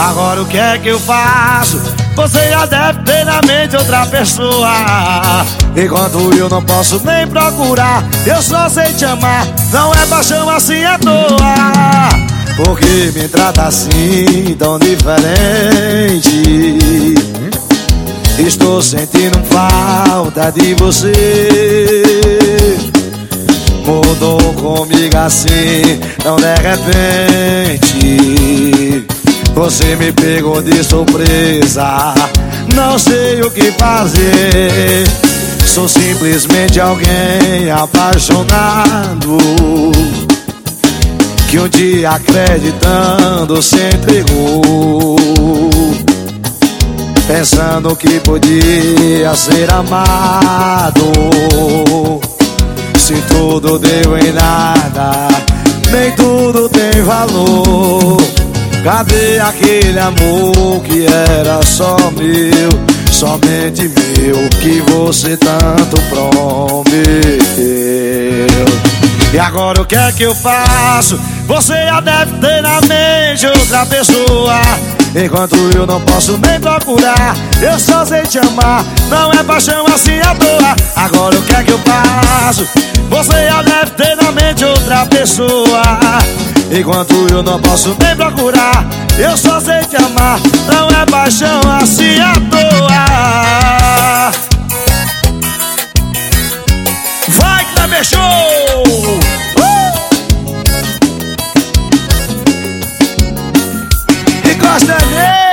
Agora o que é que eu faço? Você já deve ter na mente outra pessoa. Enquanto eu não posso nem procurar Eu só sei te amar. Não é paixão assim à toa. Porque me trata assim tão diferente? Estou sentindo falta de você. Mudou comigo assim, tão de repente Você me pegou de surpresa. Não sei o que fazer. Sou simplesmente alguém apaixonado. Que um dia acreditando se entregou. Pensando que podia ser amado. Se tudo deu em nada Nem tudo tem valor Cadê aquele amor que era só meu? Somente meu Que você tanto prometeu. E agora o que é que eu faço? Você já deve ter na mente outra pessoa. Enquanto eu não posso nem procurar Eu só sei te amar. Não é paixão assim à toa. Agora o que é que eu faço? Você já deve ter na mente outra pessoa Enquanto eu não posso nem procurar Eu só sei te amar. Não é paixão assim à toa. Vai que tá show! Uh! Encosta nele!